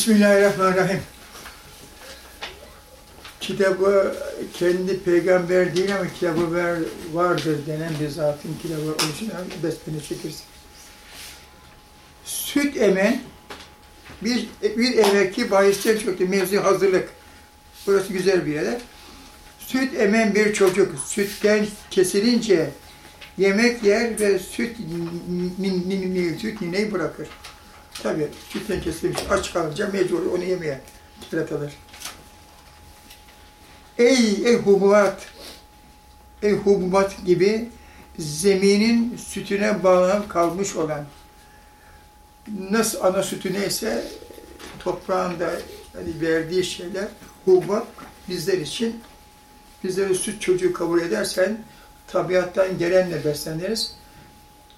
Bismillahirrahmanirrahim. Kitabı kendi peygamber değil ama kitabı ver, vardır denen bir zatın kitabı orijinal besmele çekirsin. Süt emen bir, bir evvelki bahisten çöktü. Mevzu hazırlık. Burası güzel bir yer. Süt emen bir çocuk sütten kesilince yemek yer ve süt, süt nineyi bırakır. Tabii sütten kesilmiş aç kalınca mecbur onu yemeye yaratılır. Ey ey hububat, ey hububat gibi zeminin sütüne bağlanıp kalmış olan, nasıl ana sütü neyse toprağında hani verdiği şeyler hububat bizler için bizleri süt çocuğu kabul edersen tabiattan gelenle besleniriz.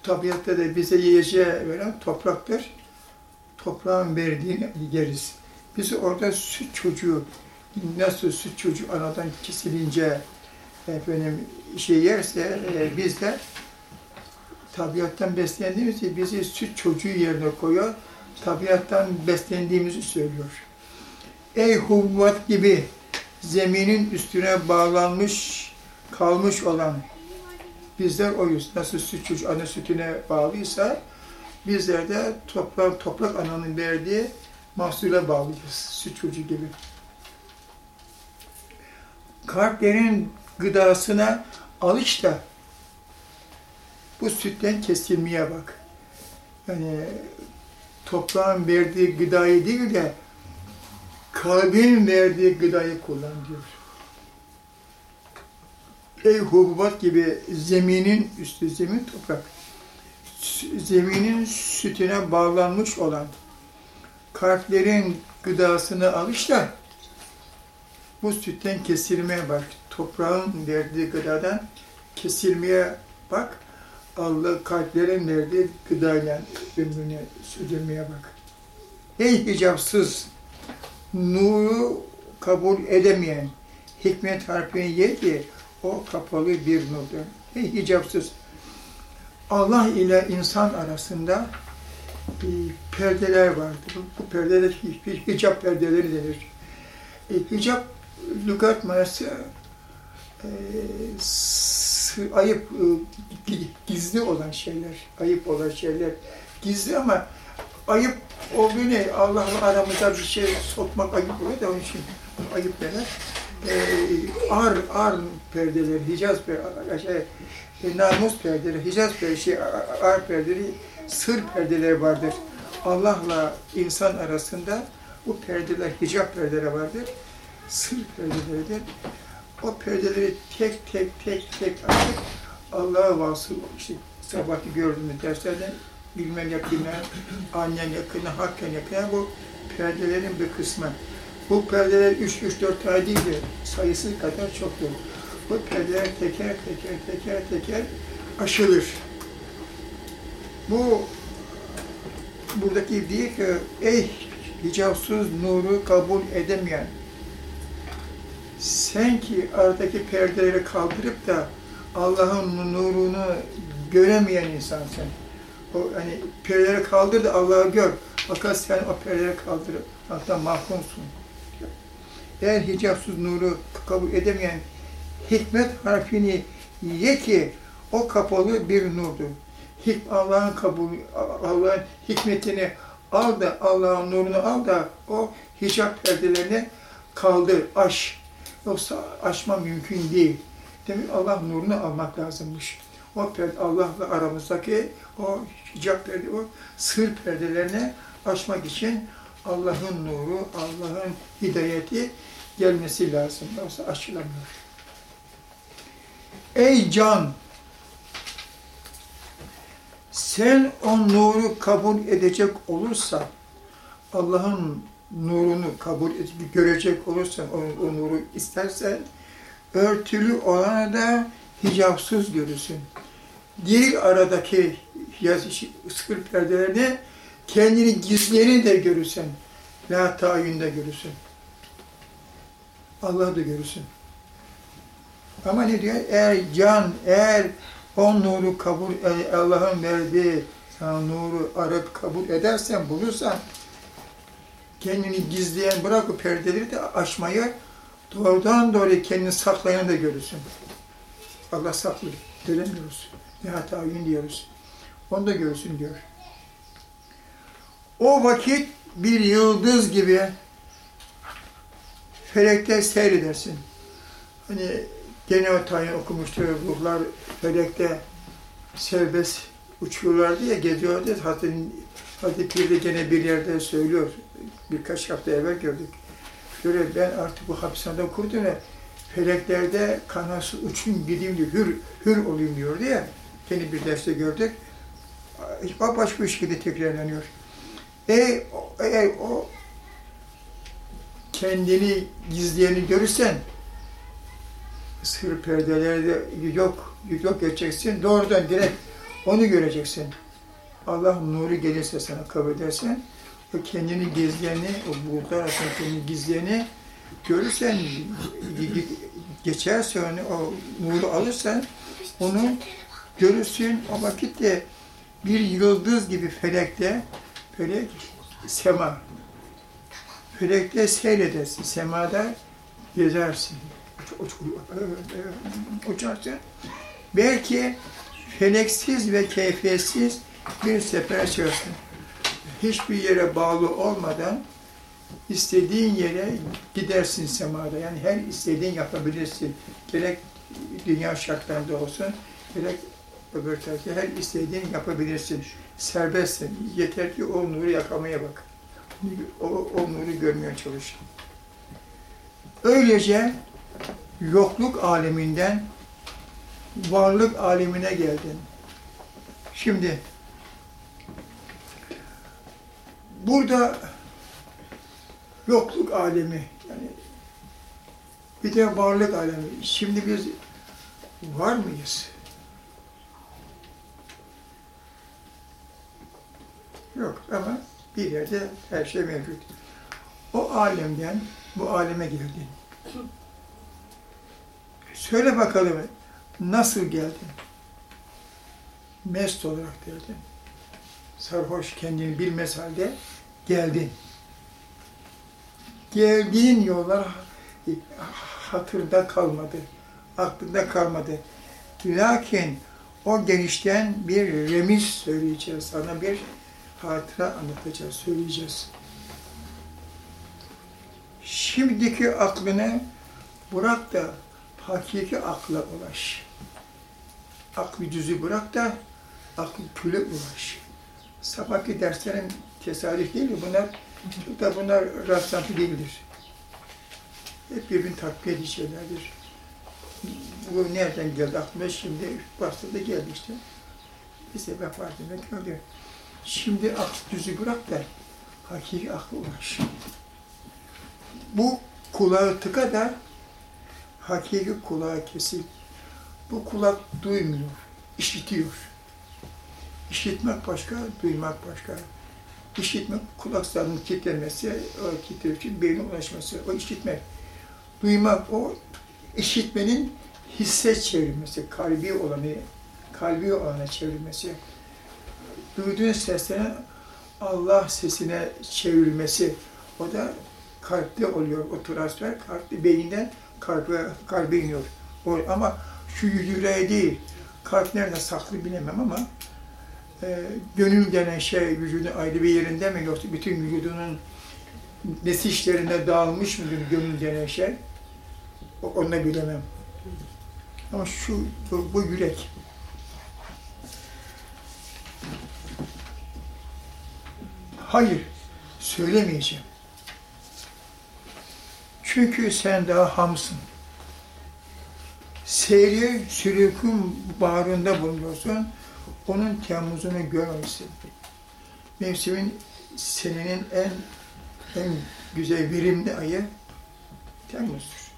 Tabiatta da bize yiyeceği veren topraktır. Toprağın verdiğini yeriz. Biz orada süt çocuğu nasıl süt çocuğu anadan kesilince efendim şey yerse e, biz de tabiattan beslendiğimiz için bizi süt çocuğu yerine koyuyor. Tabiattan beslendiğimizi söylüyor. Ey hubbat gibi zeminin üstüne bağlanmış, kalmış olan bizler oyuz. Nasıl süt çocuğu ana sütüne bağlıysa bizler de toprak, toprak ananın verdiği mahsule bağlıyız. Süt çocuğu gibi kalplerin gıdasına alış da bu sütten kesilmeye bak. Yani toprağın verdiği gıdayı değil de kalbin verdiği gıdayı kullan diyor. Ey hububat gibi zeminin üstü zemin toprak, zeminin sütüne bağlanmış olan kalplerin gıdasını alış bu sütten kesilmeye bak. Toprağın verdiği gıdadan kesilmeye bak. Allah kalplerin verdiği gıdayla ömrünü sürdürmeye bak. Ey hicapsız, nuru kabul edemeyen, hikmet harfini ye o kapalı bir nurdur. Ey hicapsız, Allah ile insan arasında e, perdeler vardır. Bu, bu perdeler hicap perdeleri denir. E, hicap lügat manası e, ayıp, e, gizli olan şeyler, ayıp olan şeyler gizli ama ayıp olduğu ne? Allah'la aramıza bir şey sokmak ayıp oluyor da onun için ayıp denir. E, ar, ar perdeler, Hicaz perdeleri, şey, e, namus perdeleri, Hicaz perdeleri, şey, ar perdeleri, sır perdeleri vardır. Allah'la insan arasında bu perdeler, hicap perdeleri vardır sır perdeleridir. O perdeleri tek tek tek tek açıp Allah'a vasıl, işte sabahki gördüğümüz derslerden bilmem yakına, annen yakına, hakken yakına bu perdelerin bir kısmı. Bu perdeler 3 3 4 tane değil de sayısı kadar çoktur. Bu perdeler teker teker teker teker aşılır. Bu buradaki değil ki ey hicapsız nuru kabul edemeyen sen ki aradaki perdeleri kaldırıp da Allah'ın nurunu göremeyen insansın. O hani perdeleri kaldır da Allah'ı gör. Fakat sen o perdeleri kaldırıp hatta mahkumsun. Eğer hicapsız nuru kabul edemeyen hikmet harfini ye ki o kapalı bir nurdur. Allah'ın kabul, Allah'ın hikmetini al da Allah'ın nurunu al da o hicap perdelerini kaldır, aş. Yoksa aşma mümkün değil. Demek Allah nurunu almak lazımmış. O perde, Allah'la aramızdaki o hicap perde, o sır perdelerini aşmak için Allah'ın nuru, Allah'ın hidayeti gelmesi lazım. Yoksa aşılamıyor. Ey can! Sen o nuru kabul edecek olursa, Allah'ın nurunu kabul edip görecek olursan, o, o nuru istersen, örtülü olanı da hicapsız görürsün. Diğer aradaki sıkır perdelerini kendini gizleyeni de görürsen, la tayyünde görürsün. Allah'ı da görürsün. Ama ne diyor? Eğer can, eğer o nuru kabul, Allah'ın verdiği sana nuru arıp kabul edersen, bulursan, kendini gizleyen bırak o perdeleri de açmayı doğrudan doğruya kendini saklayanı da görürsün. Allah saklıyor. Göremiyoruz. Ne hatayin diyoruz. Onu da görsün diyor. O vakit bir yıldız gibi felekte seyredersin. Hani gene o tayin okumuştu ruhlar felekte serbest uçuyorlardı ya geziyordu. Hazreti, Hazreti Pir de gene bir yerde söylüyor. Birkaç hafta evvel gördük. Şöyle ben artık bu hapishanede kurdum ve feleklerde kanası uçun gideyim diyor. Hür, hür olayım diyordu ya. Gene bir derste gördük. Başka bir şekilde tekrarlanıyor. Eğer, eğer o kendini gizleyeni görürsen sır perdelerde yok, yok edeceksin. Doğrudan direkt onu göreceksin. Allah nuru gelirse sana kabul edersen o kendini gizleyeni, o bulutlar arasında kendini gizleyeni görürsen, geçerse onu, o nuru alırsan onu görürsün. O vakitte bir yıldız gibi felekte, felek, sema. Felekte seyredersin, semada gezersin, uç, uç, uçarsın. Belki feleksiz ve keyfiyetsiz bir sefer çıkarsın. Hiçbir yere bağlı olmadan istediğin yere gidersin semada. Yani her istediğin yapabilirsin. Gerek dünya şartlarında olsun, gerek öbür tarafta her istediğini yapabilirsin. Serbestsin. Yeter ki o nuru yakamaya bak. O, o nuru görmeye çalış. Öylece yokluk aleminden varlık alemine geldin. Şimdi burada yokluk alemi yani bir de varlık alemi. Şimdi biz var mıyız? Yok ama bir yerde her şey mevcut. O alemden bu aleme geldin. Söyle bakalım nasıl geldin? Mest olarak geldin. Sarhoş kendini bilmez halde geldin. Geldiğin yollar hatırda kalmadı, aklında kalmadı. Lakin o genişten bir remiz söyleyeceğiz, sana bir hatıra anlatacağız, söyleyeceğiz. Şimdiki aklını bırak da hakiki akla ulaş. Aklı düzü bırak da aklı küle ulaş. Sabahki derslerin tesadüf değil mi? Bunlar da bunlar rastlantı değildir. Hep birbirini takviye edici şeylerdir. Bu nereden geldi aklıma? Şimdi bastırdı geldi işte. Bir sebep var demek öyle. Şimdi aklı düzü bırak da hakiki aklı ulaş. Bu kulağı tıka da hakiki kulağı kesik. Bu kulak duymuyor, işitiyor. İşitmek başka, duymak başka. İşitmek kulak zarının kilitlenmesi, o kilitler için beyne ulaşması, o işitmek. Duymak, o işitmenin hisse çevrilmesi, kalbi olanı, kalbi olana çevrilmesi. Duyduğun seslerin Allah sesine çevrilmesi, o da kalpte oluyor. O transfer kalpte, beyinden kalbe, kalbe iniyor. O, ama şu yüreğe değil, kalp nerede saklı bilemem ama e, gönül denen şey vücudun ayrı bir yerinde mi yoksa bütün vücudunun nesişlerine dağılmış mıdır gönül denen şey? Onu da bilemem. Ama şu, bu, bu yürek. Hayır, söylemeyeceğim. Çünkü sen daha hamsın. Seyri sülükün bağrında bulunuyorsun. Onun temmuzunu görmemişsin. Mevsimin senenin en en güzel verimli ayı Temmuz'dur.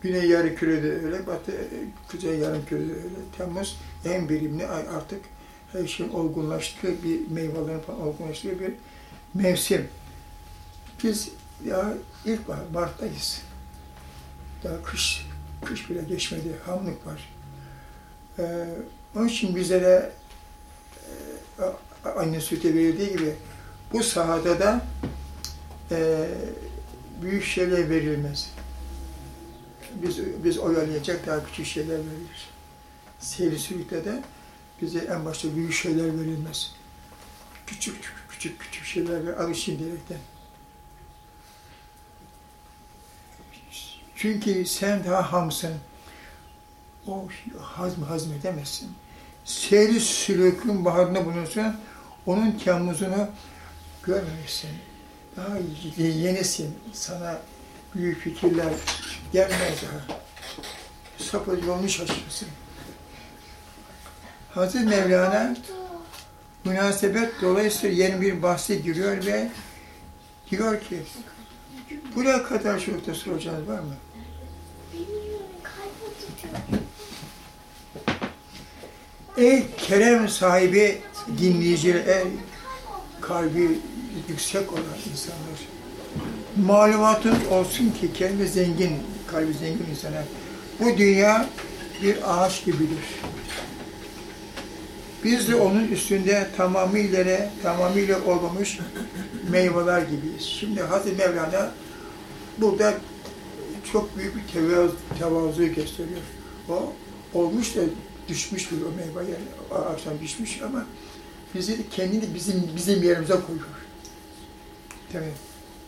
Güney yarı kürede öyle, batı kuzey yarım kürede öyle. Temmuz en verimli ay artık her şeyin olgunlaştığı bir meyvelerin olgunlaştığı bir mevsim. Biz ya ilkbahar, Mart'tayız. Daha kış, kış bile geçmedi, hamlık var. Ee, onun için bizlere e, anne sütü verildiği gibi Bu sahada da e, büyük şeyler verilmez. Biz, biz oyalayacak daha küçük şeyler verilir. Seyri sürükle de bize en başta büyük şeyler verilmez. Küçük küçük küçük şeyler ver, alışın diyerekten. Çünkü sen daha hamsın. O hazm hazmedemezsin. Seyri sülükün baharında bulunursan onun temmuzunu görmemişsin. Daha yenisin. Sana büyük fikirler gelmez daha. Sapık yolunu şaşırırsın. Hazreti Mevlana münasebet dolayısıyla yeni bir bahse giriyor ve diyor ki buraya kadar şurada soracağınız var mı? Ey kerem sahibi dinleyiciler, ey kalbi yüksek olan insanlar. Malumatın olsun ki kendi zengin, kalbi zengin insana. Bu dünya bir ağaç gibidir. Biz de onun üstünde tamamıyla tamamıyla olmamış meyveler gibiyiz. Şimdi Hazreti Mevlana burada çok büyük bir tevazu, tevazu gösteriyor. O olmuş da düşmüş bir o meyve yani ağaçtan düşmüş ama bizi kendini bizim bizim yerimize koyuyor. Tabii.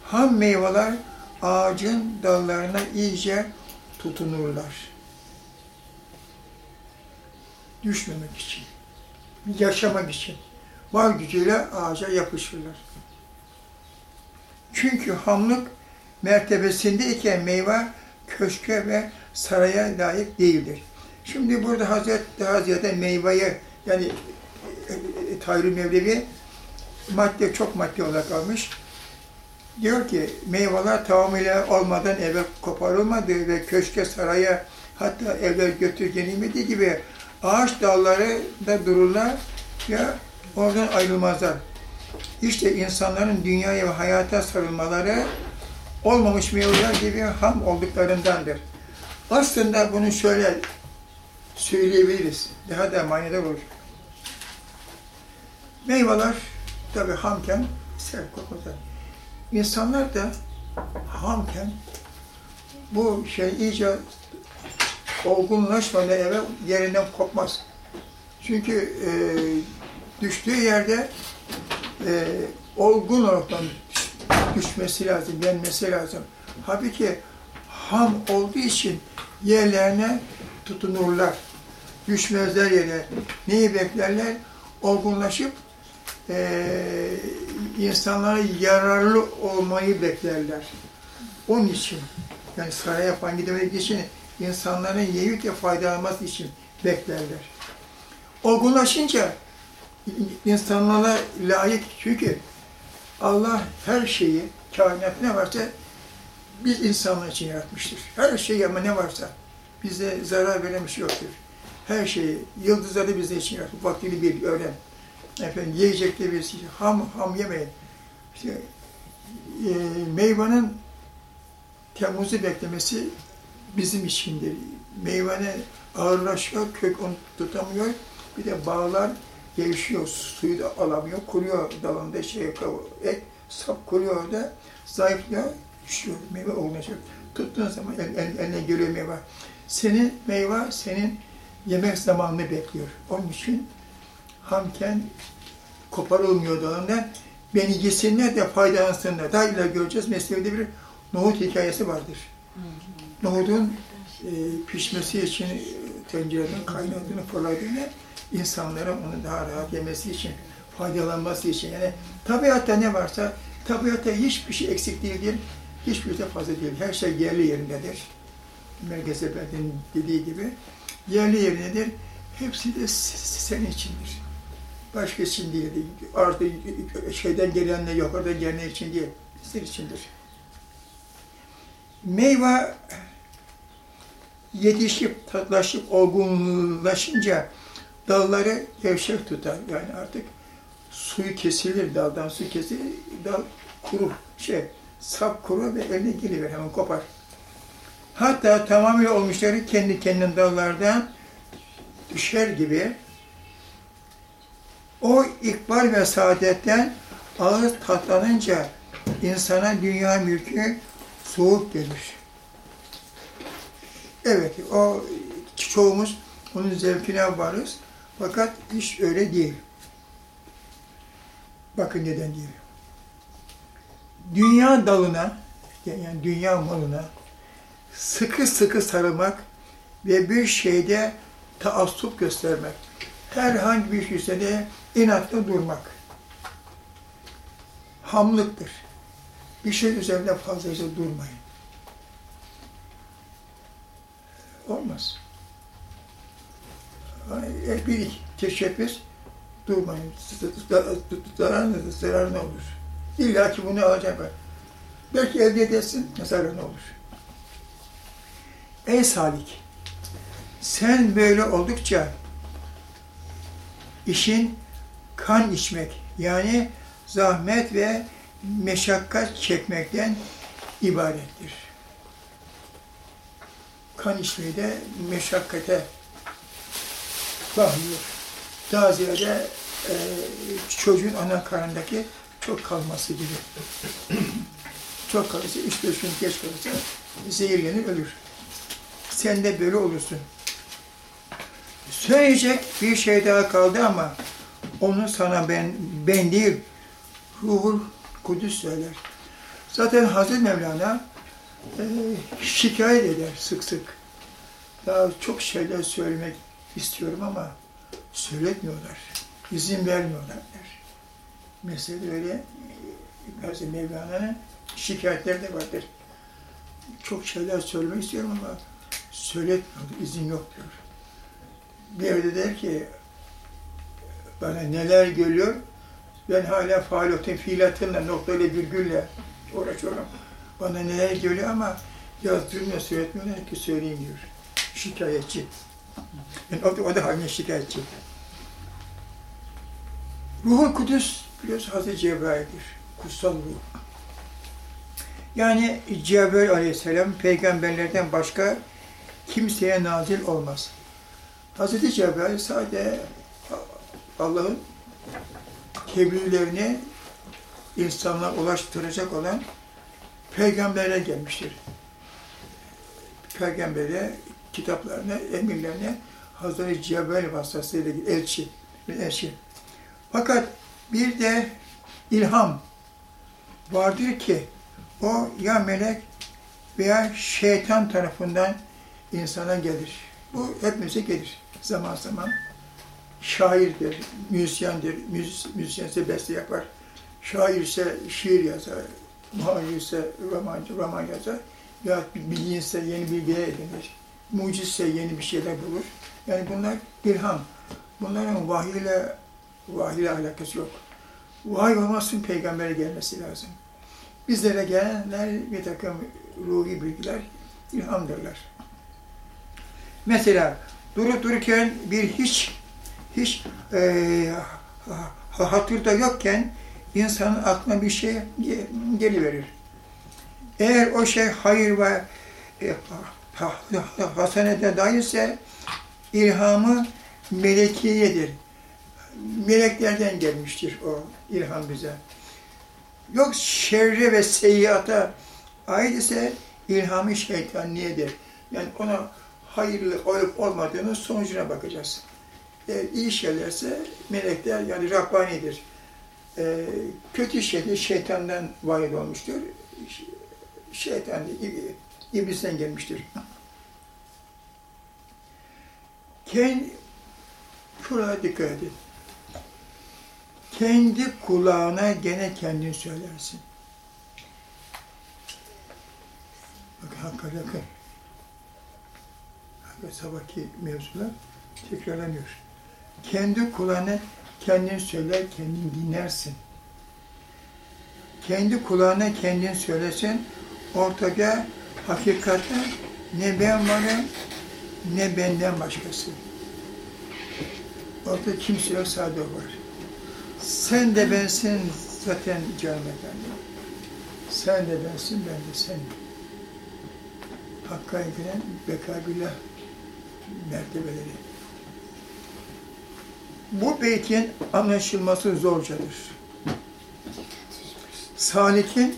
Ham meyveler ağacın dallarına iyice tutunurlar. Düşmemek için, yaşamak için var gücüyle ağaca yapışırlar. Çünkü hamlık mertebesindeyken meyve köşke ve saraya layık değildir. Şimdi burada Hazret daha ziyade meyveye yani e, e, Tayyip Mevlevi madde çok madde olarak almış. Diyor ki meyveler tamamıyla olmadan eve koparılmadı ve köşke saraya hatta eve götür gibi ağaç dalları da dururlar ya oradan ayrılmazlar. İşte insanların dünyaya ve hayata sarılmaları olmamış meyveler gibi ham olduklarındandır. Aslında bunu şöyle söyleyebiliriz. Daha da manidar olur. Meyveler tabi hamken sert kokmazlar. İnsanlar da hamken bu şey iyice olgunlaşmadan eve yerinden kopmaz. Çünkü e, düştüğü yerde e, olgun olaraktan düşmesi lazım, yenmesi lazım. Halbuki ham olduğu için yerlerine tutunurlar. Düşmezler yere. Neyi beklerler? Olgunlaşıp e, insanlara yararlı olmayı beklerler. Onun için, yani saraya yapan gidemek için insanların yiyip de faydalanması için beklerler. Olgunlaşınca insanlara layık çünkü Allah her şeyi, kainat ne varsa biz insanlar için yaratmıştır. Her şey ama ne varsa bize zarar veren bir şey yoktur. Her şeyi, yıldızları bize için yaratmış. Vaktini bir öğren. Efendim yiyecekte bir şey, ham ham yemeyin. İşte, e, meyvanın Temmuz'u beklemesi bizim içindir. Meyvene ağırlaşıyor, kök onu tutamıyor. Bir de bağlar gevşiyor, suyu da alamıyor, kuruyor dalında şey, et, sap kuruyor orada, zayıflıyor, düşüyor, meyve olmayacak. Tuttuğun zaman el, el, eline geliyor meyve. Senin meyve, senin yemek zamanını bekliyor. Onun için hamken koparılmıyor dalından, beni yesinler de faydalansınlar. Daha ileride göreceğiz, mesleğinde bir nohut hikayesi vardır. Nohutun e, pişmesi için tencereden kaynadığını, fırladığını, insanlara onu daha rahat yemesi için, faydalanması için. Yani tabiatta ne varsa, tabiatta hiçbir şey eksik değildir, hiçbir şey fazla değil. Her şey yerli yerindedir. Merkez Efendi'nin dediği gibi, yerli yerindedir. Hepsi de senin içindir. Başka için değil. Artık şeyden gelenle yukarıdan gelen için değil. Sizin içindir. Meyve yetişip, tatlaşıp, olgunlaşınca dalları gevşek tutar. Yani artık suyu kesilir, daldan su kesilir, dal kurur, şey, sap kurur ve eline geliver, hemen kopar. Hatta tamamıyla olmuşları kendi kendine dallardan düşer gibi o ikbal ve saadetten ağız tatlanınca insana dünya mülkü soğuk gelir. Evet, o çoğumuz onun zevkine varız. Fakat iş öyle değil. Bakın neden değil. Dünya dalına, yani dünya malına sıkı sıkı sarılmak ve bir şeyde taassup göstermek. Herhangi bir şeyde inatla durmak. Hamlıktır. Bir şey üzerinde fazlaca durmayın. Olmaz. Bir teşebbüs durmayın. Zarar ne, zarar ne olur? İlla ki bunu alacak. Belki elde edersin, zarar ne olur? Ey salik, sen böyle oldukça işin kan içmek, yani zahmet ve meşakkat çekmekten ibarettir. Kan içmeyi de meşakkate bağlıyor. Daha ziyade e, çocuğun ana karnındaki çok kalması gibi. çok kalırsa, üç beş gün geç kalırsa zehirlenir, ölür. Sen de böyle olursun. Söyleyecek bir şey daha kaldı ama onu sana ben, ben değil, Ruhul Kudüs söyler. Zaten Hazreti Mevlana e, şikayet eder sık sık. Daha çok şeyler söylemek istiyorum ama söyletmiyorlar. İzin vermiyorlar der. Mesela öyle Hazreti Mevlana'nın şikayetleri de vardır. Çok şeyler söylemek istiyorum ama söyletmiyor, izin yok diyor. Bir yerde der ki bana neler geliyor, ben hala faaliyetin fiilatınla, noktayla, virgülle uğraşıyorum. Bana neler geliyor ama yazdırmıyor, söyletmiyorlar ki söyleyeyim diyor. Şikayetçi. Yani o, da, o da haline şikayetçi. Ruhul Kudüs biliyorsun Hazreti Cebrail'dir. Kutsal ruh. Yani Cebrail aleyhisselam peygamberlerden başka kimseye nazil olmaz. Hazreti Cebrail sadece Allah'ın tebliğlerini insanlara ulaştıracak olan peygambere gelmiştir. Peygambere kitaplarına, emirlerine Hazreti Cebrail vasıtasıyla elçi, bir elçi. Fakat bir de ilham vardır ki o ya melek veya şeytan tarafından insana gelir. Bu hepimize gelir zaman zaman. Şairdir, müzisyendir, müzis, müzisyense beste yapar. Şair ise şiir yazar, muhacir ise roman, roman yazar. Ya bilginse yeni bilgiler edinir. Mucizse yeni bir şeyler bulur. Yani bunlar ilham. Bunların vahiyle, vahiyle alakası yok. Vahiy olmasın peygambere gelmesi lazım. Bizlere gelenler bir takım ruhi bilgiler, ilhamdırlar. Mesela durup dururken bir hiç hiç e, hatırda yokken insanın aklına bir şey geliverir. Eğer o şey hayır ve e, hasenete dairse ilhamı melekiyedir. Meleklerden gelmiştir o ilham bize. Yok şerre ve seyyata ait ise ilhamı şeytaniyedir. Yani ona hayırlı olup olmadığının sonucuna bakacağız. Eğer iyi şeylerse melekler yani Rabbani'dir. Ee, kötü şeyler şeytandan varid olmuştur. Şeytan, iblisten gelmiştir. Kendi, şuraya dikkat edin. Kendi kulağına gene kendin söylersin. Bak hakka. Hakka sabahki mevzular tekrarlanıyor. Kendi kulağına kendin söyler, kendin dinlersin. Kendi kulağına kendin söylesin, ortada hakikatte ne ben varım, ne benden başkası. Orada kimse yok, sadece var. Sen de bensin zaten efendim. Sen de bensin, ben de sen. Hakk'a giren bekabillah mertebeleri. Bu beytin anlaşılması zorcadır. Salik'in,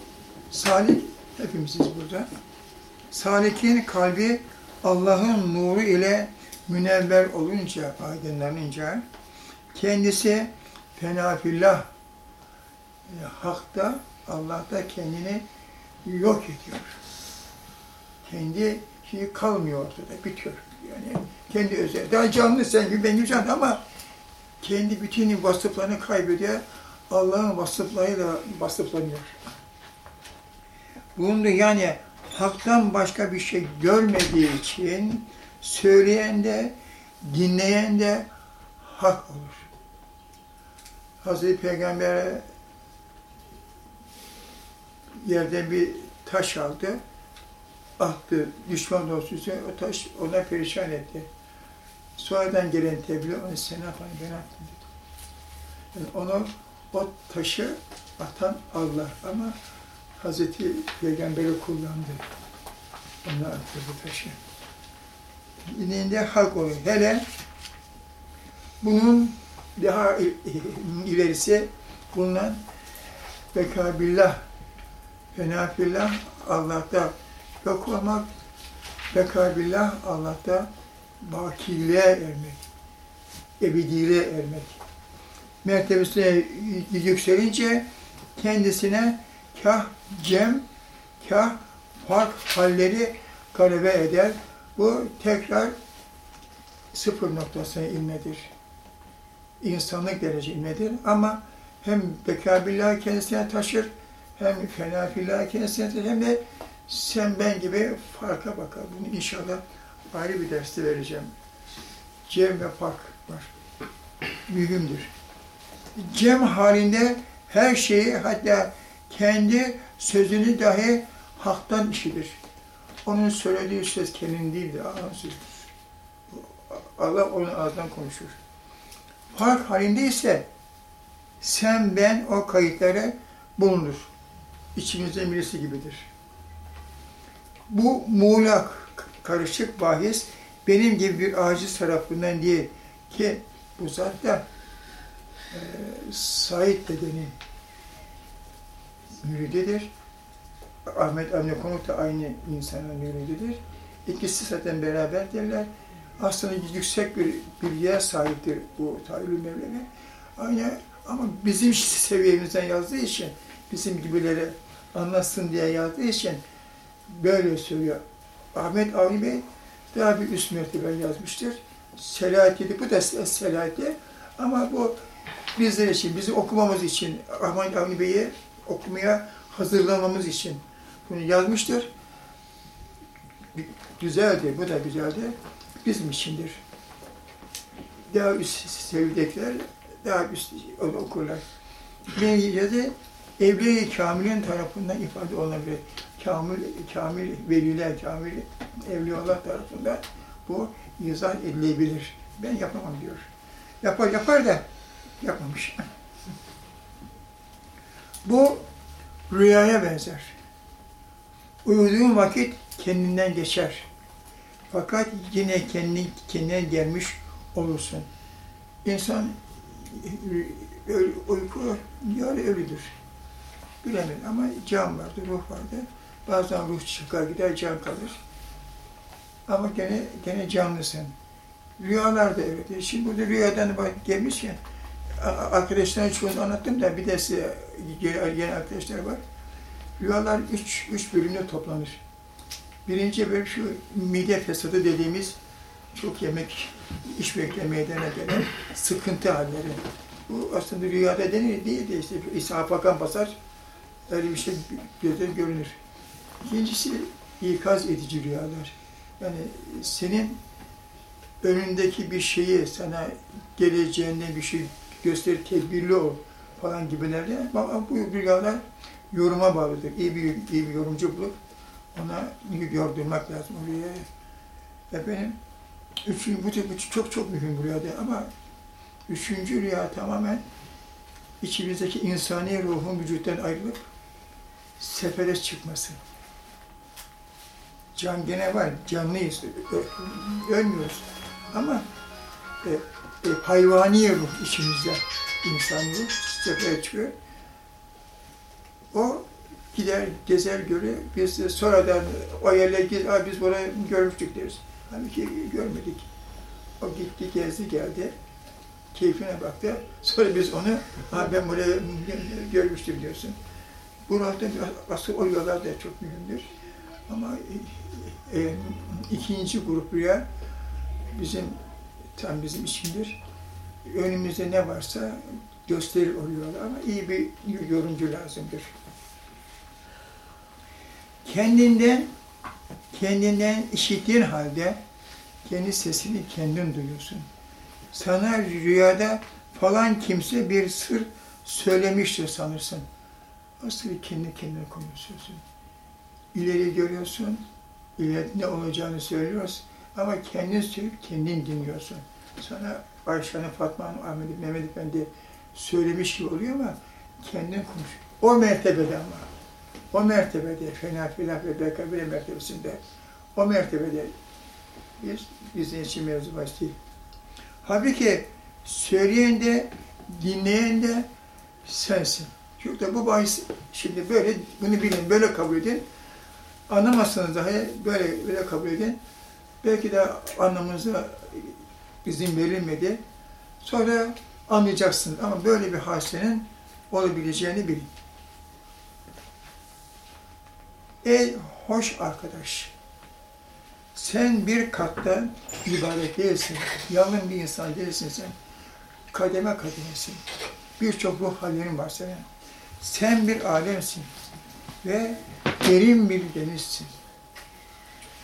Salik hepimiziz burada. Salik'in kalbi Allah'ın nuru ile münevver olunca, aydınlanınca kendisi fenafillah e, hakta, Allah'ta kendini yok ediyor. Kendi şeyi kalmıyor ortada, bitiyor. Yani kendi özel. Daha canlı sen gibi ben gibi canlı ama kendi bütün vasıflarını kaybediyor. Allah'ın vasıflarıyla vasıflanıyor. Bunda yani haktan başka bir şey görmediği için söyleyen de dinleyen de hak olur. Hazreti Peygamber'e yerden bir taş aldı, attı düşman dostusu, o taş ona perişan etti. Sonradan gelen tebliğ onu sen yapan ben attım dedi. Yani onu o taşı atan Allah ama Hazreti Peygamber'i kullandı. Onlar attı bu taşı. İninde hak oluyor. Hele bunun daha ilerisi bulunan bekabillah, fenafillah, Allah'ta yok olmak, bekabillah, Allah'ta bakiliğe ermek, ebediliğe ermek. Mertebesine yükselince kendisine kah cem, kah fark halleri galebe eder. Bu tekrar sıfır noktasına inmedir. İnsanlık derece inmedir ama hem bekabillah kendisine taşır, hem fenafillah kendisine taşır, hem de sen ben gibi farka bakar. Bunu inşallah ayrı bir derste vereceğim. Cem ve fark var. Mühimdir. Cem halinde her şeyi hatta kendi sözünü dahi haktan işidir. Onun söylediği söz kendin değildir, Allah'ın sözüdür. Allah onun ağzından konuşur. Fark halinde ise sen ben o kayıtları bulunur. İçimizde birisi gibidir. Bu muğlak, karışık bahis benim gibi bir aciz tarafından değil ki bu zat da e, Said bedeni mürididir. Ahmet Avni Konuk da aynı insanın mürididir. İkisi zaten beraberdirler. Aslında yüksek bir bilgiye sahiptir bu Tahir Mevlevi. Aynı ama bizim seviyemizden yazdığı için, bizim gibileri anlatsın diye yazdığı için böyle söylüyor. Ahmet Avni Bey daha bir üst mertebe yazmıştır. Selahatiydi, bu da Selahatli. Ama bu bizler için, bizi okumamız için, Ahmet Avni Bey'i okumaya hazırlamamız için bunu yazmıştır. Güzeldir, bu da güzeldir. Bizim içindir. Daha üst seviyedekiler daha üst okurlar. Neticede Evliya-i Kamil'in tarafından ifade olabilir. Kamil, kamil veliler, kamil evliyalar tarafından bu izah edilebilir. Ben yapamam diyor. Yapar yapar da yapmamış. Bu rüyaya benzer. Uyuduğun vakit kendinden geçer. Fakat yine kendi, kendine gelmiş olursun. İnsan uyku yarı ölüdür. Bilemem ama can vardır, ruh vardır. Bazen ruh çıkar gider, can kalır. Ama gene, gene canlısın. Rüyalar da öyle. Şimdi burada rüyadan bak gelmişken arkadaşlarına çoğunu anlattım da bir de size yeni arkadaşlar var. Rüyalar üç, üç bölümde toplanır. Birinci bölüm şu mide fesadı dediğimiz çok yemek, iş beklemeye gelen sıkıntı halleri. Bu aslında rüyada denir değil de işte İsa Fakan basar, öyle bir şey gözden görünür. İkincisi ikaz edici rüyalar. Yani senin önündeki bir şeyi sana geleceğinde bir şey gösterir, tedbirli ol falan gibilerle. Ama bu rüyalar yoruma bağlıdır. İyi bir, iyi bir yorumcu bulup ona yordurmak lazım o rüyaya. Efendim, üçüncü, bu, bu çok çok mühim rüyada ama üçüncü rüya tamamen içimizdeki insani ruhun vücuttan ayrılıp sefere çıkması. Can gene var, canlıyız, ölmüyoruz. Ama e, e, hayvani ruh içimizde, insan ruh sefere çıkıyor. O gider, gezer görür. Biz de sonradan o yerlere "Aa, biz burayı görmüştük deriz. Halbuki görmedik. O gitti, gezdi, geldi. Keyfine baktı. Sonra biz onu, ha ben burayı görmüştüm diyorsun. Burada asıl o yollar da çok mühimdir. Ama e, e, ikinci grup rüya bizim, tam bizim içindir. Önümüzde ne varsa gösterir o rüyalar ama iyi bir yorumcu lazımdır. Kendinden kendinden işittiğin halde kendi sesini kendin duyuyorsun. Sana rüyada falan kimse bir sır söylemiştir sanırsın. O sırrı kendi kendine konuşuyorsun. İleri görüyorsun, ileride ne olacağını söylüyoruz ama kendin söyleyip kendin dinliyorsun. Sana Ayşe'nin, Fatma'nın, Ahmet, Mehmet Efendi söylemiş gibi oluyor ama kendin konuş. O mertebede ama. O mertebede, fena filah ve bekabire mertebesinde, o mertebede biz, bizim için mevzu baş değil. Halbuki söyleyen de, dinleyen de sensin. Çünkü bu bahis, şimdi böyle, bunu bilin, böyle kabul edin. Anlamazsanız dahi böyle, böyle kabul edin. Belki de anlamınıza izin verilmedi. Sonra anlayacaksınız ama böyle bir hadisenin olabileceğini bilin. Ey hoş arkadaş! Sen bir kattan ibaret değilsin. Yalın bir insan değilsin sen. Kademe kademesin. Birçok ruh hallerin var senin. Sen bir alemsin. Ve derin bir denizsin.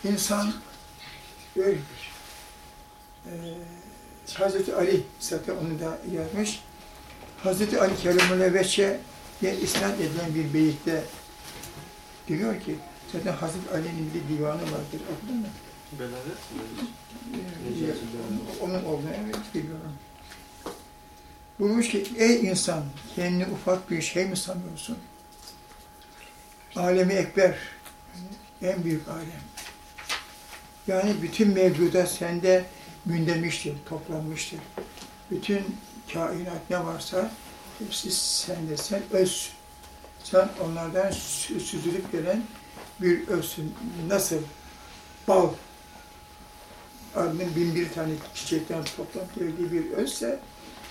İnsan böyledir. Ee, Hazreti Ali zaten onu da yazmış. Hazreti Ali Kerimülle Veçe'ye isnat edilen bir beyitte diyor ki, zaten Hazreti Ali'nin bir divanı vardır. Okudun mu? Belavet mi? Ee, Onun olduğunu evet biliyorum. Buyurmuş ki, ey insan, kendini ufak bir şey mi sanıyorsun? Alemi Ekber, en büyük alem. Yani bütün mevcuda sende mündemiştir, toplanmıştır. Bütün kainat ne varsa hepsi sende, sen özsün. Sen onlardan sü- süzülüp gelen bir özsün. Nasıl? Bal. Ardından bin bir tane çiçekten toplanıp geldiği bir özse,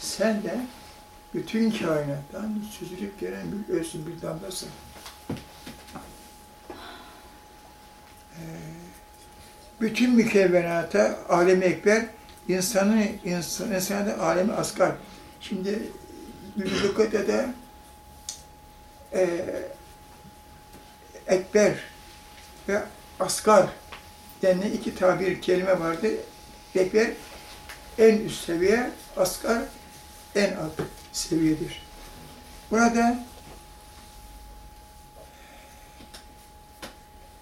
sen de bütün kainattan süzülüp gelen bir özsün, bir damlasın. Ee, bütün mükevvenata alemi ekber, insanı, insan, insanı da alemi asgar. Şimdi Lübükat'ta da e, ekber ve asgar denilen iki tabir kelime vardı. Ekber en üst seviye, asgar en alt seviyedir. Burada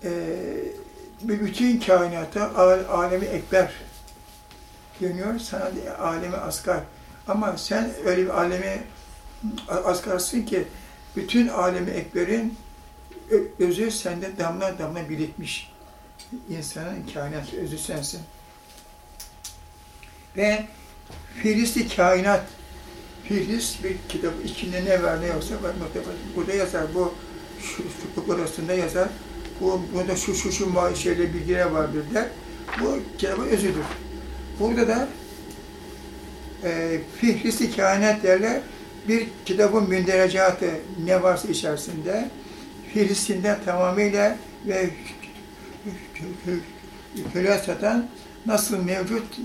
e, bütün kainata al- alemi ekber deniyor. Sana da alemi asgar. Ama sen öyle bir alemi asgarsın ki bütün alemi ekberin özü sende damla damla birikmiş. İnsanın kainat özü sensin. Ve Filizli kainat Filiz bir kitap içinde ne var ne yoksa burada yazar bu şu, şu burasında yazar bu burada şu şu şu şeyle bilgiler vardır der. Bu kitabın özüdür. Burada da e, Fihristi kainat derler. Bir kitabın münderecatı ne varsa içerisinde Filistin'de tamamıyla ve satan nasıl mevcut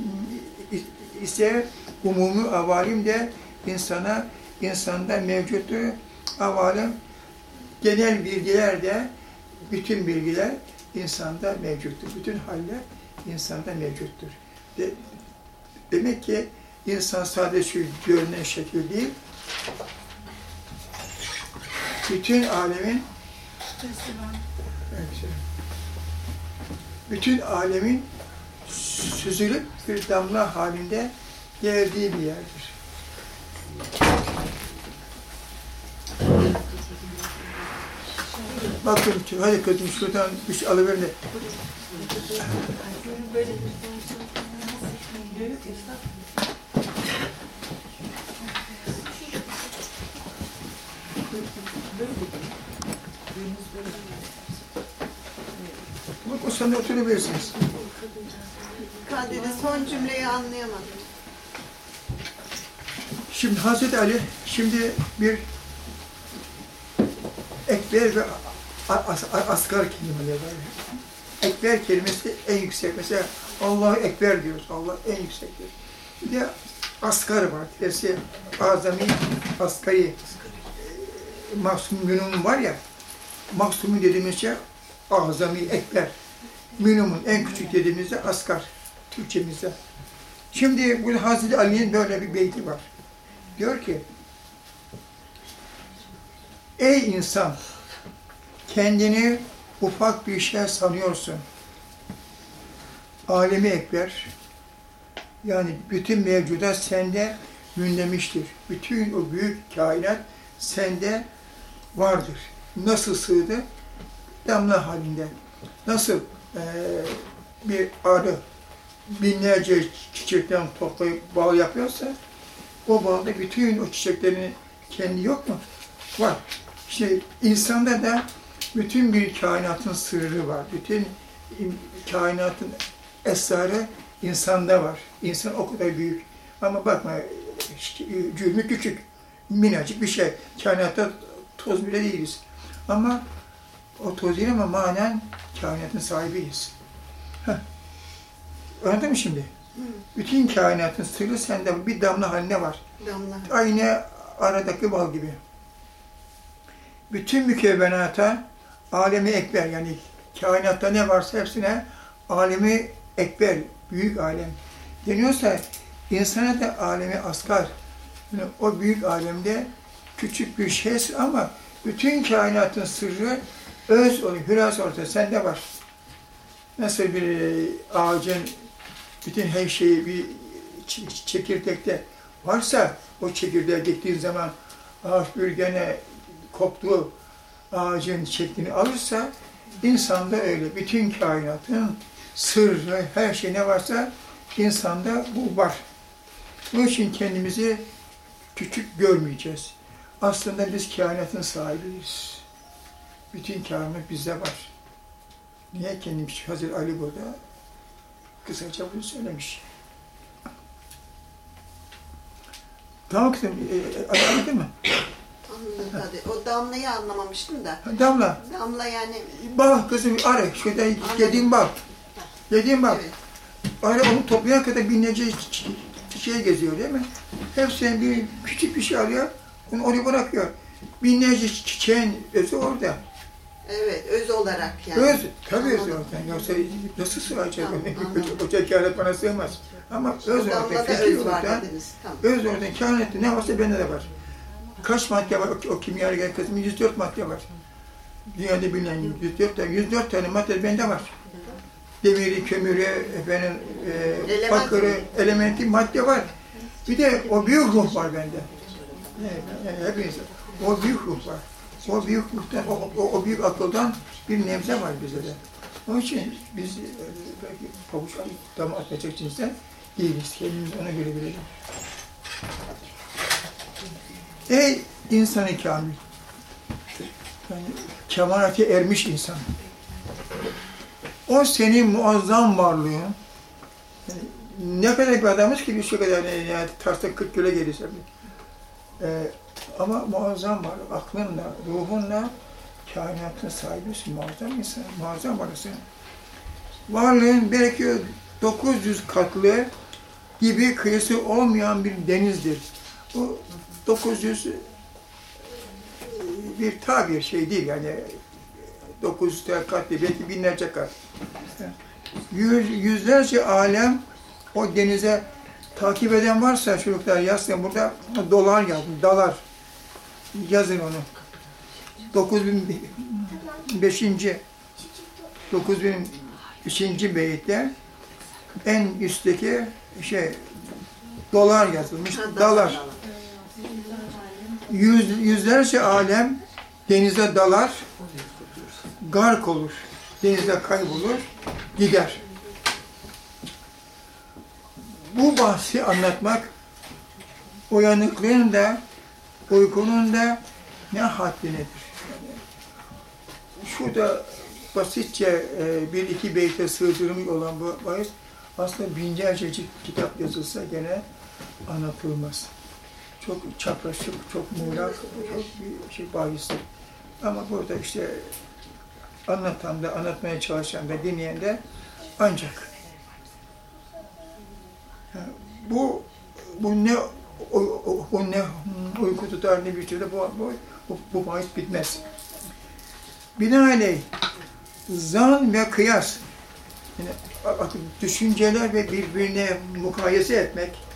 ise umumi avalim de insana, insanda mevcuttur. Avalim genel bilgiler de bütün bilgiler insanda mevcuttur. Bütün haller insanda mevcuttur. De, demek ki insan sadece görünen şekil değil, bütün alemin bütün alemin süzülüp bir damla halinde geldiği bir yerdir. Bakın, hadi kızım şuradan bir şey alıverin de. Bak o sana oturabilirsiniz. Kadir'in son cümleyi anlayamadım. Şimdi Hazreti Ali şimdi bir ekber ve as- asgar kelimeleri var. Ekber kelimesi en yüksek. Mesela Allahu Ekber diyoruz. Allah en yüksektir. Bir de asgar var. Tersi azami, asgari. E, Maksum minimum var ya. Maksumu dediğimiz şey azami, ekber. Minimum en küçük dediğimizde asgar. Türkçemizde. Şimdi bu Hazreti Ali'nin böyle bir beyti var. Diyor ki, Ey insan, kendini ufak bir şey sanıyorsun. Alemi Ekber, yani bütün mevcudat sende yünlemiştir. Bütün o büyük kainat sende vardır. Nasıl sığdı? Damla halinde. Nasıl eee, bir arı binlerce çiçekten toplayıp bal yapıyorsa, o balda bütün o çiçeklerin kendi yok mu? Var. İşte insanda da bütün bir kainatın sırrı var. Bütün in- kainatın esrarı insanda var. İnsan o kadar büyük. Ama bakma, işte, cürmü küçük, minnacık bir şey. Kainatta toz bile değiliz. Ama o toz değil ama manen kainatın sahibiyiz. Heh. Anladın mı şimdi? Hı, Bütün kainatın sırrı sende bir damla haline var. damla. Aynı aradaki bal gibi. Bütün mükevvenata alemi ekber yani kainatta ne varsa hepsine alemi ekber, büyük alem deniyorsa insana da alemi asgar. Yani o büyük alemde küçük bir şeysin ama bütün kainatın sırrı öz oluyor, hüras ortada, sende var. Nasıl bir ağacın bütün her şeyi bir çekirdekte varsa o çekirdeğe gittiğin zaman ağaç bir gene ağacın şeklini alırsa insanda öyle. Bütün kainatın sırrı, her şey ne varsa insanda bu var. Onun için kendimizi küçük görmeyeceğiz. Aslında biz kainatın sahibiyiz. Bütün kainat bizde var. Niye kendimiz Hazreti Ali burada kısaca bunu söylemiş. Tamam kızım, e, e, anladın mı? Anladım. O damlayı anlamamıştım da. Damla, Damla yani bak kızım ara, şurada yediğin bak. Yediğin bak. evet. Ara onu toplayana kadar binlerce çiçeği geziyor değil mi? Hepsine bir küçük bir şey alıyor, onu oraya bırakıyor. Binlerce çiçeğin özü orada. Evet, öz olarak yani. Öz, tabii öz orada. Yoksa nasıl sığacak? Koca kâhlet bana sığmaz. Ama öz Damlada fikir. Tamam. Öz orada, kainatta ne varsa bende de var. Kaç madde var o, o kimyager kısmı? 104 madde var. Dünyada bilinen 104 tane, 104 tane madde bende var. Demiri, kömürü, efendim, e, Element bakırı, elementi madde var. Bir de o büyük ruh var bende. Yani hepiniz, o büyük ruh var. O büyük ruhtan, o, o, o büyük akıldan bir nebze var bize de. Onun için biz e, belki pabuç dama atmayacak cinsten değiliz. Kendimizi ona göre bilelim. Ey insanı kamil. Yani kemalate ermiş insan. O senin muazzam varlığın. Yani ne kadar bir adamız ki bir şey kadar yani, tartta 40 kilo gelirse. Ee, ama muazzam varlık, aklınla, ruhunla kainatın sahibisin, muazzam insan, muazzam varlısın. Varlığın belki 900 katlı gibi kıyısı olmayan bir denizdir. Bu 900 bir tabir şey değil yani 900 kat değil, belki binlerce kat. Yüz, yüzlerce alem o denize takip eden varsa çocuklar yazsın burada dolar yazın, dalar. Yazın onu. 9005. 9003. beyitte en üstteki şey dolar yazılmış. Dalar. Yüz, yüzlerce alem denize dalar, gark olur. Denizde kaybolur, gider. Bu bahsi anlatmak uyanıklığın da uykunun da ne haddinedir. Şurada basitçe e, bir iki beyte sığdırılmış olan bu bahis aslında binlerce kitap yazılsa gene anlatılmaz. Çok çapraşık, çok muğlak, çok bir şey bahistir. Ama burada işte anlatan da, anlatmaya çalışan da, dinleyen de ancak yani bu bu ne o, o, o ne uyku tutar ne bir türlü bu, bu, bu, bu bahis bitmez. Binaenaleyh zan ve kıyas yani düşünceler ve birbirine mukayese etmek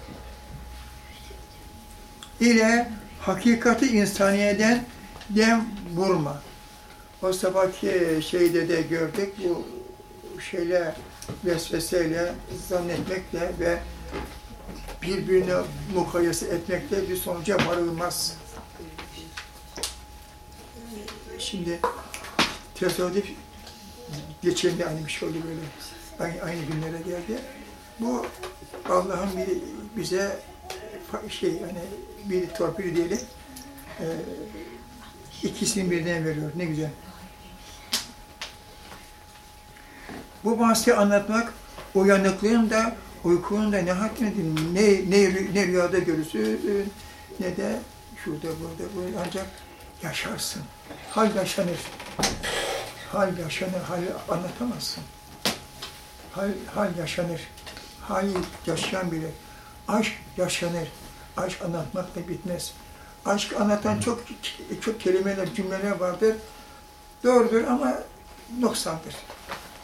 ile hakikati insaniyeden dem vurma. O sabahki şeyde de gördük bu şeyle vesveseyle, zannetmekle ve birbirine mukayese etmekle bir sonuca varılmaz. Şimdi tesadüf geçen de aynı bir şey oldu böyle. Aynı, aynı günlere geldi. Bu Allah'ın bize şey hani bir torpil diyelim e, ikisini birden veriyor. Ne güzel. Bu bahsi anlatmak uyanıklığın da uykunun da ne hakkındır, ne, ne, ne rüyada görürsün, ne de şurada burada, burada ancak yaşarsın. Hal yaşanır. Hal yaşanır, hal anlatamazsın. Hal, hal yaşanır. Hal yaşayan biri. Aşk yaşanır. Aşk anlatmakla bitmez. Aşk anlatan çok çok kelimeler, cümleler vardır. Doğrudur ama noksandır.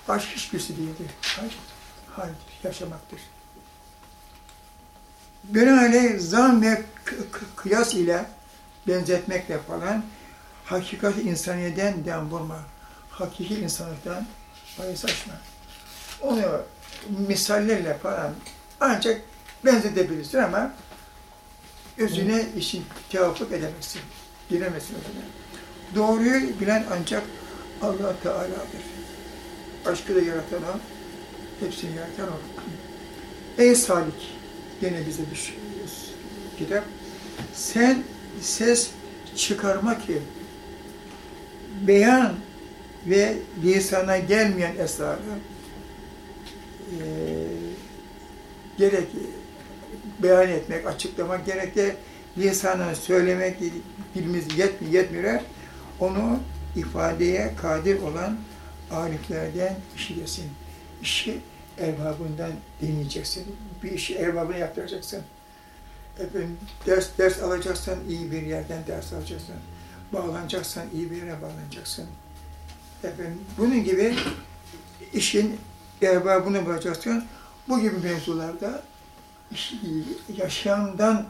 Aşk hiçbirisi değildir. Aşk haldir, yaşamaktır. Binaenaleyh zan ve kıyas ile benzetmekle falan hakikat insaniyeden dem vurma. Hakiki insanlıktan bahis açma. Onu misallerle falan ancak benzetebilirsin ama özüne işin tevafuk edemezsin. Giremezsin özüne. Doğruyu bilen ancak Allah Teala'dır. Aşkı da yaratan o, hepsini yaratan o. Ey Salik, gene bize bir şey- kitap. Sen ses çıkarma ki beyan ve lisana gelmeyen esrarı eee, gerek beyan etmek, açıklamak, gerek de lisanla söylemek dilimiz yetmiyor, yetmiyor. Onu ifadeye kadir olan ariflerden işidesin. İşi erbabından dinleyeceksin. Bir işi erbabına yaptıracaksın. Efendim, ders, ders alacaksan iyi bir yerden ders alacaksın. Bağlanacaksan iyi bir yere bağlanacaksın. Efendim, bunun gibi işin erbabını bulacaksın. Bu gibi mevzularda yaşayandan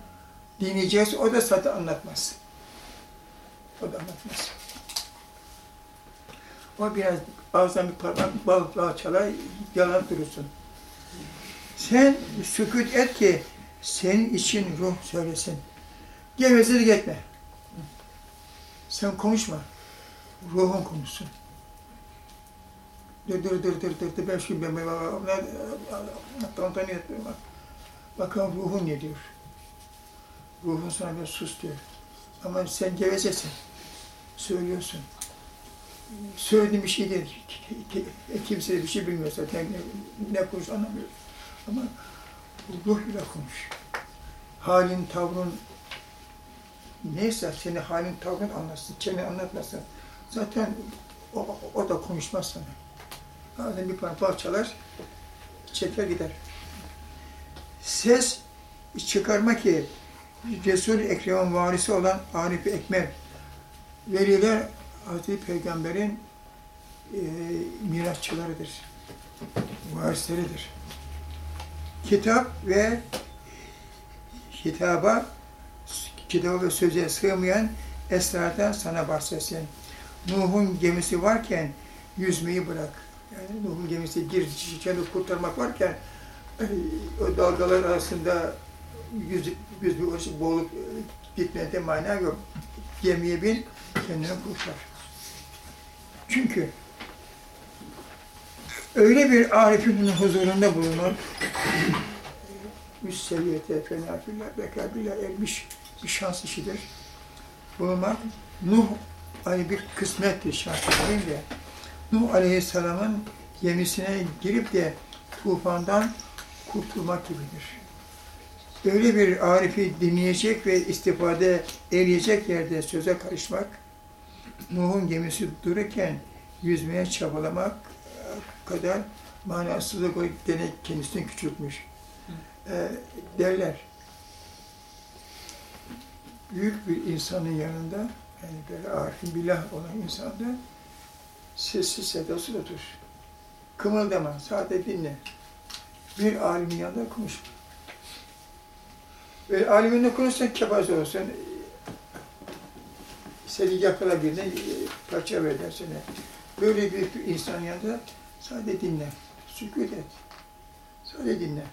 dinleyeceğiz. O da zaten anlatmaz. O da anlatmaz. O biraz ağzından bir parmak bal, bal çalar, yalan durursun. Sen sükut et ki senin için ruh söylesin. Gevezelik etme. Sen konuşma. Ruhun konuşsun. Dır dır dır dır dır dır ben şu ben ben tantani etmiyorum bak. Bakalım ruhun ne diyor. Ruhun sana bir sus diyor. Ama sen gevezesin. Söylüyorsun. Söylediğin bir şey değil. Kimse bir şey bilmiyor zaten. Ne, ne konuş anlamıyor. Ama ruhuyla konuş. Halin, tavrın, neyse senin halin, tavrın anlatsın, kendini anlatmasın. Zaten o, o da konuşmaz sana. Bazen bir parmak çalar, çeker gider. Ses çıkarma ki Resul-i Ekrem'in varisi olan Arif-i Ekmer, veliler Hazreti Peygamber'in e, mirasçılarıdır, varisleridir. Kitap ve kitaba, kitaba ve söze sığmayan esrardan sana bahsetsin. Nuh'un gemisi varken yüzmeyi bırak. Yani Nuh'un gemisi gir, kendini kurtarmak varken o dalgalar arasında yüz, yüz bir uğraşıp boğulup e, gitmede mana yok. Gemiye bin, kendini kurtar. Çünkü öyle bir arifin huzurunda bulunur, üst seviyete fenafiller, bekabiller ermiş bir şans işidir. Bulunmak, Nuh hani bir kısmettir şans değil de Nuh Aleyhisselam'ın gemisine girip de tufandan kurtulmak gibidir. Öyle bir arifi dinleyecek ve istifade edecek yerde söze karışmak, Nuh'un gemisi dururken yüzmeye çabalamak kadar manasızlık o gene kendisini küçültmüş. Ee, derler. Büyük bir insanın yanında, yani böyle arifin billah olan insanda sessiz sedasız otur. Kımıldama, sadece dinle. Bir alimin yanında konuşma. Ve aliminle konuşsan kepaze olsun, seni yakala birine parça ver seni. Böyle bir insan yanında sadece dinle, sükut et. Sadece dinle.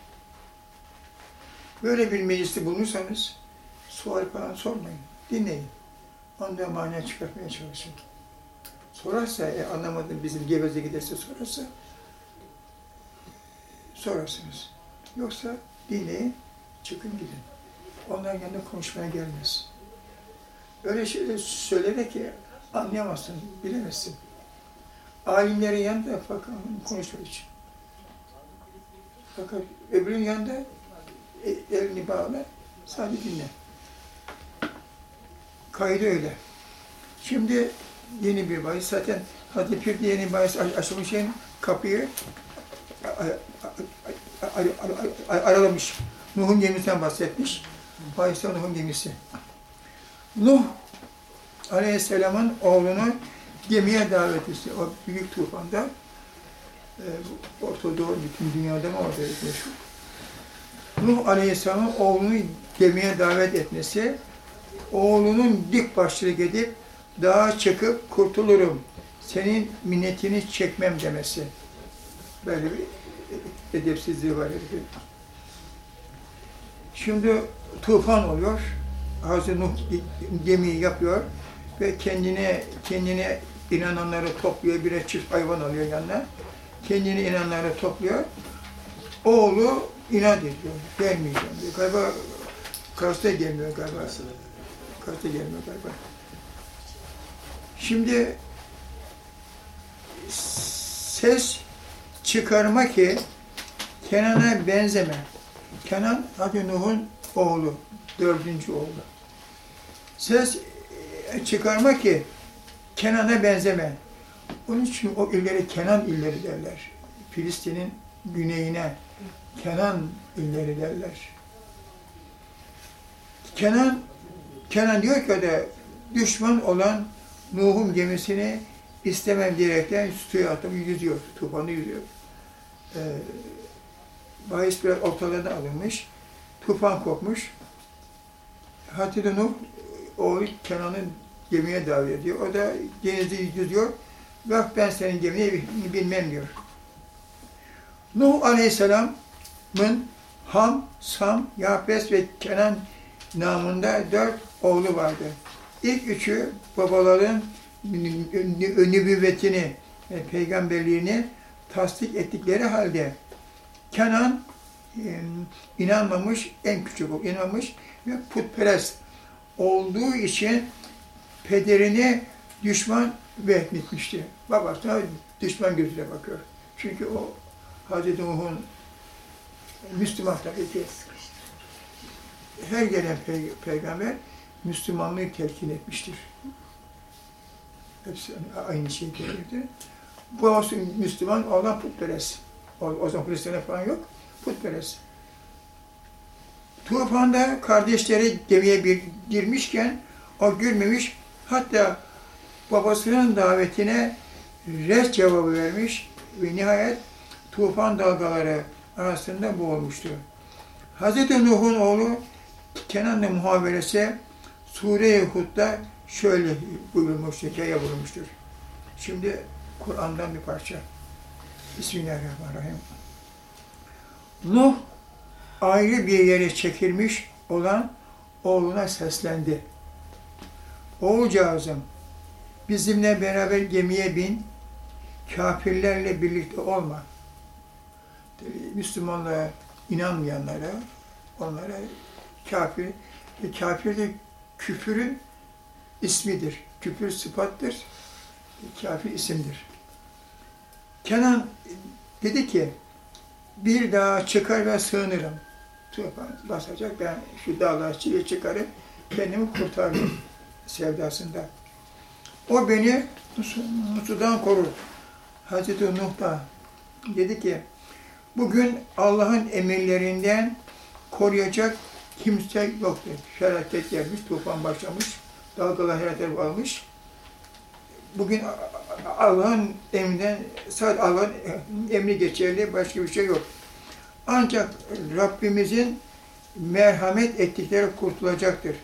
Böyle bir mecliste bulunursanız sual falan sormayın, dinleyin. Ondan mana çıkartmaya çalışın. Sorarsa, e, anlamadım bizim geveze giderse sorarsa, sorarsınız. Yoksa dinleyin, çıkın gidin. Onların yanında konuşmaya gelmez. Öyle şeyler söyleyerek ki anlayamazsın, bilemezsin. Alimlerin yanında fakat konuşmak için. Fakat öbürün yanında e, elini bağla, sadece dinle. Kaydı öyle. Şimdi yeni bir bahis. Zaten Hadi Pir de yeni bahis açılmış şeyin kapıyı aralamış. Nuh'un gemisinden bahsetmiş. Bahis Nuh'un gemisi. Nuh Aleyhisselam'ın oğlunu gemiye davet etti. O büyük tufanda e, Orta Doğu bütün dünyada mı orada meşhur. Nuh Aleyhisselam'ın oğlunu gemiye davet etmesi, oğlunun dik başlık edip dağa çıkıp kurtulurum, senin minnetini çekmem demesi. Böyle bir edepsizliği var herifin. Şimdi tufan oluyor. Hazreti Nuh gemiyi yapıyor ve kendine kendine inananları topluyor. Bir çift hayvan alıyor yanına. Kendine inananları topluyor. Oğlu inat ediyor. Gelmeyeceğim diyor. Galiba Kars'ta gelmiyor galiba. Kars'ta gelmiyor galiba. Şimdi ses çıkarma ki Kenan'a benzeme. Kenan Hadi Nuh'un oğlu, dördüncü oğlu. Ses çıkarma ki Kenan'a benzeme. Onun için o illeri Kenan illeri derler. Filistin'in güneyine Kenan illeri derler. Kenan Kenan diyor ki o da düşman olan Nuh'un gemisini istemem diyerekten suya atıp yüzüyor, tufanı yüzüyor. Ee, bahis biraz ortalarına alınmış, tufan kopmuş. Hatice Nuh, o Kenan'ın gemiye davet ediyor. O da denizde yüzüyor. Bak ben senin gemine bilmem diyor. Nuh Aleyhisselam'ın Ham, Sam, Yafes ve Kenan namında dört oğlu vardı. İlk üçü babaların nübüvvetini, yani peygamberliğini tasdik ettikleri halde Kenan e, inanmamış, en küçük o inanmamış ve putperest olduğu için pederini düşman vehmetmişti. Babasına düşman gözüyle bakıyor. Çünkü o Hazreti Nuh'un Müslüman tabii her gelen pey peygamber Müslümanlığı telkin etmiştir. Hepsi aynı şey gelirdi. Bu olsun Müslüman, olan putperest. O, o zaman Hristiyan falan yok, putperest. Tufan'da kardeşleri gemiye bir girmişken o gülmemiş, hatta babasının davetine res cevabı vermiş ve nihayet tufan dalgaları arasında boğulmuştu. Hz. Nuh'un oğlu Kenan'la muhaberesi Sure-i Hud'da şöyle buyurulmuş, hikaye bulunmuştur. Şimdi Kur'an'dan bir parça. Bismillahirrahmanirrahim. Nuh ayrı bir yere çekilmiş olan oğluna seslendi. Oğulcağızım, bizimle beraber gemiye bin, kafirlerle birlikte olma. Müslümanlara inanmayanlara, onlara kafir, kafir de küfürün ismidir. Küfür sıfattır, kafir isimdir. Kenan dedi ki bir daha çıkar ve sığınırım. Tufan basacak ben şu dağlar çile çıkarıp kendimi kurtarırım sevdasında. O beni su- sudan korur. Hazreti Nuh da dedi ki bugün Allah'ın emirlerinden koruyacak kimse yoktur. Felaket gelmiş, tufan başlamış, dalgalar her almış. Bugün Allah'ın emrinden, sadece Allah'ın emri geçerli, başka bir şey yok. Ancak Rabbimizin merhamet ettikleri kurtulacaktır.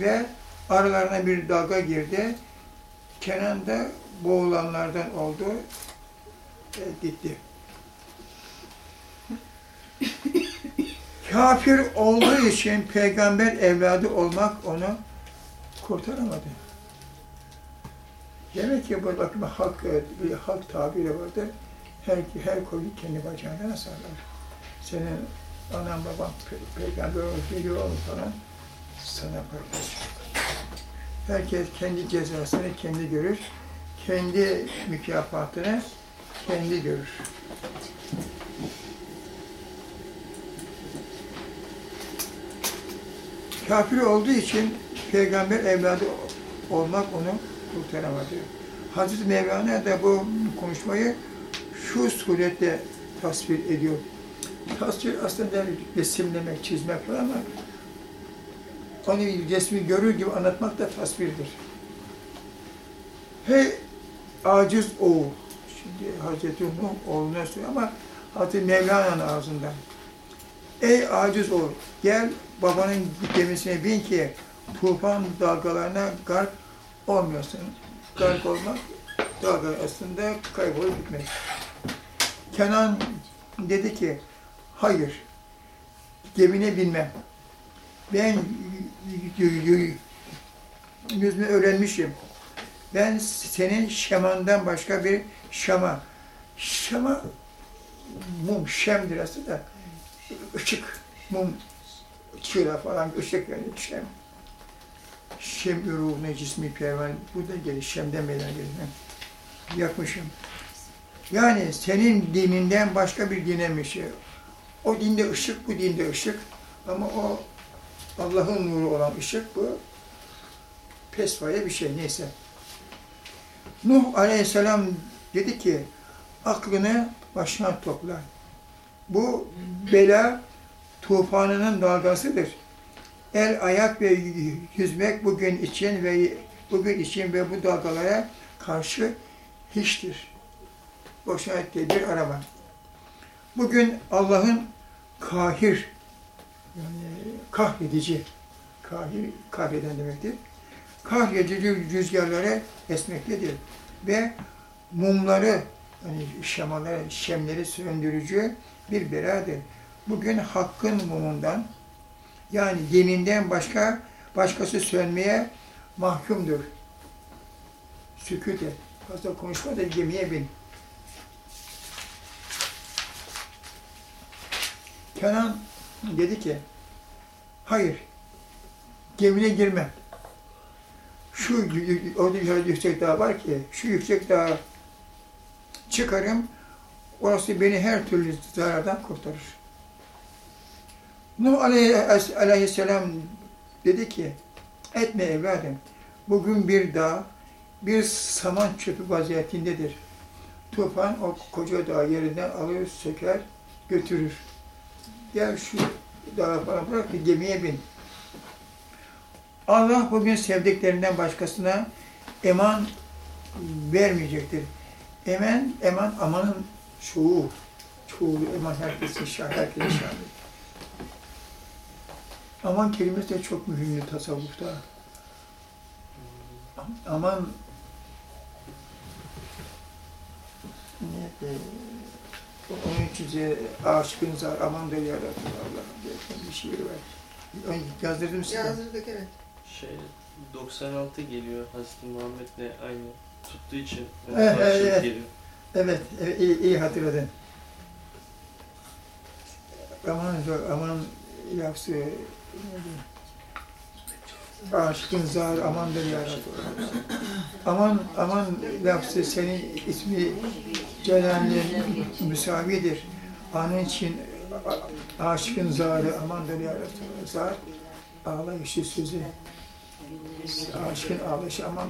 Ve aralarına bir dalga girdi. Kenan da boğulanlardan oldu. E, gitti. Kafir olduğu için peygamber evladı olmak onu kurtaramadı. Demek ki bu bakıma halk, bir halk tabiri vardır. Her, her koyu kendi bacağından sarlar. Senin anan baban pe- peygamber veli olmuş falan sana yok. Herkes kendi cezasını kendi görür. Kendi mükafatını kendi görür. Kafir olduğu için peygamber evladı olmak onu kurtaramadı. Hazreti Mevlana da bu konuşmayı şu suretle tasvir ediyor. Tasvir aslında resimlemek, çizmek falan ama onu resmi görür gibi anlatmak da tasvirdir. Hey aciz oğul. Şimdi Hazreti Nuh oğluna söylüyor ama Hazreti Mevlana'nın ağzından. Ey aciz oğul gel babanın gemisine bin ki tufan dalgalarına gark olmuyorsun. Gark olmak dalga aslında kaybolup gitmek. Kenan dedi ki hayır gemine binmem. Ben yüzme öğrenmişim. Ben senin şamandan başka bir şama. Şama mum, şemdir aslında. Işık, mum, çıra falan, ışık yani şem. Şem ruhuna cismi pervan, bu da gelir, şemden meydana gelir. Yakmışım. Yani senin dininden başka bir dine bir şey. O dinde ışık, bu dinde ışık. Ama o Allah'ın nuru olan ışık bu. Pesvaya bir şey neyse. Nuh aleyhisselam dedi ki aklını başına topla. Bu bela tufanının dalgasıdır. El, ayak ve yüzmek bugün için ve bugün için ve bu dalgalara karşı hiçtir. Boşuna tedbir arama. Bugün Allah'ın kahir, yani kahredici, kahir, kahreden demektir. Kahredici rüzgarlara esmektedir. Ve mumları, yani şamaları, şemleri söndürücü bir beladır. Bugün hakkın mumundan, yani yeminden başka, başkası sönmeye mahkumdur. Sükut et. Fazla konuşma da gemiye bin. Kenan dedi ki, hayır, gemine girmem. Şu orada yüksek dağ var ki, şu yüksek dağa çıkarım, orası beni her türlü zarardan kurtarır. Nuh aleyh- aleyhisselam dedi ki, etme evladım, bugün bir dağ, bir saman çöpü vaziyetindedir. Tufan o koca dağ yerinden alır, söker, götürür. Gel şu dağa falan bırak da gemiye bin. Allah bugün sevdiklerinden başkasına eman vermeyecektir. Eman, eman amanın çoğu. Çoğu eman herkesin şah, herkesin şahı. Aman kelimesi de çok mühimdir tasavvufta. Aman ne de, onun için aşkın zar, aman da yarabbim Allah'ım diye bir şiir var. Yazdırdım size. Yazdırdık evet. Şey 96 geliyor Hazreti Muhammed'le aynı tuttuğu için Evet, evet, karşılık evet. geliyor. Evet, evet iyi, iyi hatırladın. Aman zor, aman neydi? Aşkın zar amandır ya Resulallah. Aman aman lafzı senin ismi celalin müsavidir. Onun için aşkın zarı amandır ya Resulallah. Zar ağlayışı sözü. Aşkın ağlayışı aman